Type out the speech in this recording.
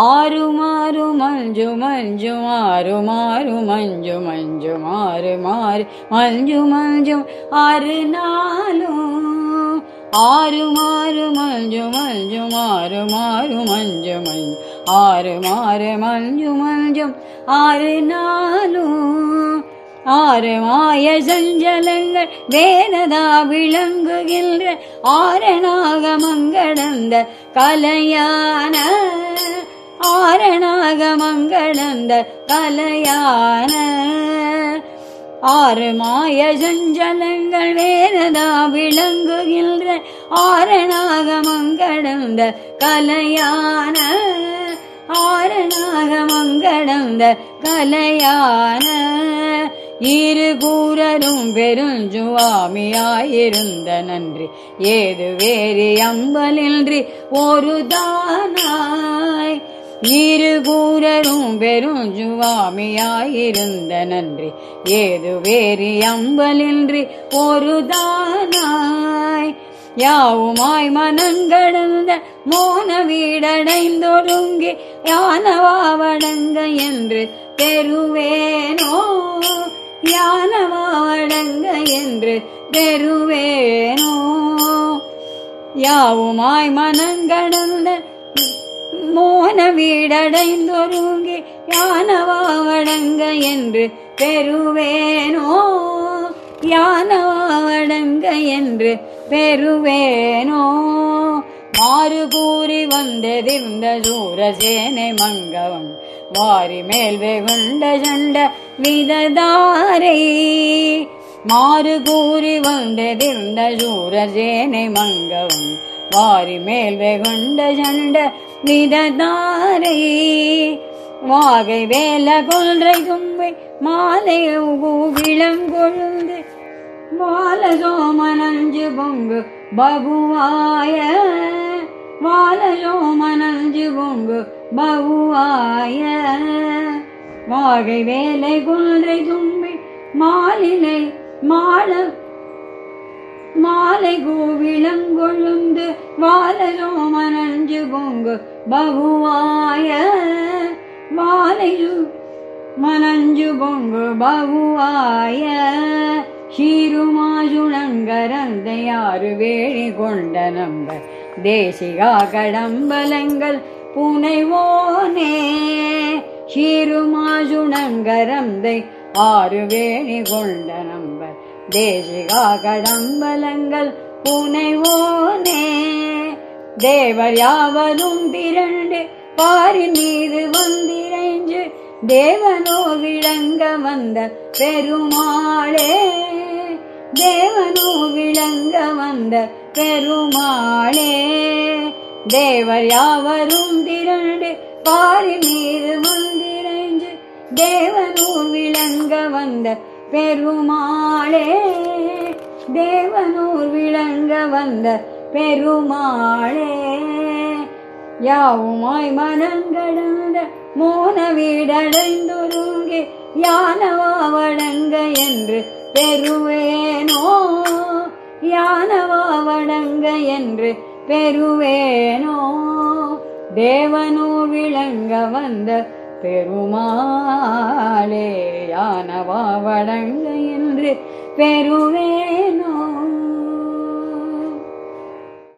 ஆறு மாறு மஞ்சு மஞ்சு மாறு மாறு மஞ்சு மஞ்சு மாறு மாறு மஞ்சு மஞ்சு ஆறு நாளும் ஆறு மாறு மஞ்சு மஞ்சு மாறு மாறு மஞ்சு மஞ்சு ஆறு மாறு மஞ்சு மஞ்சு ஆறு நாளும் ஆறு மாய சஞ்சலங்கள் வேததா விளங்குகின்ற ஆரணாக மங்களந்த கலையான ஆரணாக கலையான ஆறு மாய சஞ்சலங்கள் வேறதா விளங்குகின்ற ஆரணாக மங்களந்த கலையான ஆரணாக மங்களந்த கலையான இரு கூறரும் பெருஞ்சுவாமியாயிருந்த நன்றி. ஏது வேறு அம்பலின்றி ஒரு தானாய் இருகூரரும் பெருஞ்சுவாமியாயிருந்த நன்றி. ஏது வேறு அம்பலின்றி ஒரு தானாய் யாவுமாய் மனங்கடந்த மோன வீடடைந்தொருங்கி யானவாவடங்க என்று பெறுவேனோ. யானவாவடங்க என்று பெறுவேனோ. யாவுமாய் மனங்கடந்த மோன வீடடைந்தொருங்கி யானவாவடங்க என்று பெறுவேனோ? யானவாவடங்க என்று பெறுவேனோ? மாறு கூறி வந்ததிர்ந்த சூரசேனை மங்கவம் வாரி மேல் வெகுண்ட சண்ட விததாரை. மாறு கூறி வந்ததிர்ந்த சூரசேனை மங்கவம் வாரி மேல் வெகுண்ட சண்ட விததாரை வாகை வேல கொன்றை கும்பை மாலை விளங்கொழுந்து வாலசோமனஞ்சு பொங்கு பகுவாய வாலசோமனஞ்சு பொங்கு பகுவாய வாகை வேலை கொன்றை தும்பி மாலிலை மாள மாலை கோவிளம் கொழுந்து வாலசோமனஞ்சு பொங்கு பகுவாய வாலை மனஞ்சு பொங்கு பகுவாய ஷீருமாசுணங்கரந்தையாறு வேழி கொண்ட நம்ப தேசிகா கடம்பலங்கள் புனைவோனே. ஷீருமாசுணங்கரந்தை ஆறு வேணி கொண்ட நம்ப தேசிகா கடம்பலங்கள் புனைவோனே. தேவர் யாவரும் திரண்டு பாரின் மீது வந்திரைஞ்சு தேவனோ விளங்க வந்த பெருமாளே. தேவனோ விளங்க வந்த பெருமாளே. தேவர் யாவரும் திரண்டு பாரின் மீது வந்திரைஞ்சு தேவனோ விளங்க வந்த பெருமாளே. தேவனூர் விளங்க வந்த பெருமாளே யாவுமாய் மனங்கடந்த மோன வீடடைந்தொருங்கி யானவாவடங்க என்று பெறுவேனோ? யானவாவடங்க என்று பெறுவேனோ? தேவனோ விளங்க வந்த பெருமாளே யானவாவடங்க என்று பெறுவேனோ?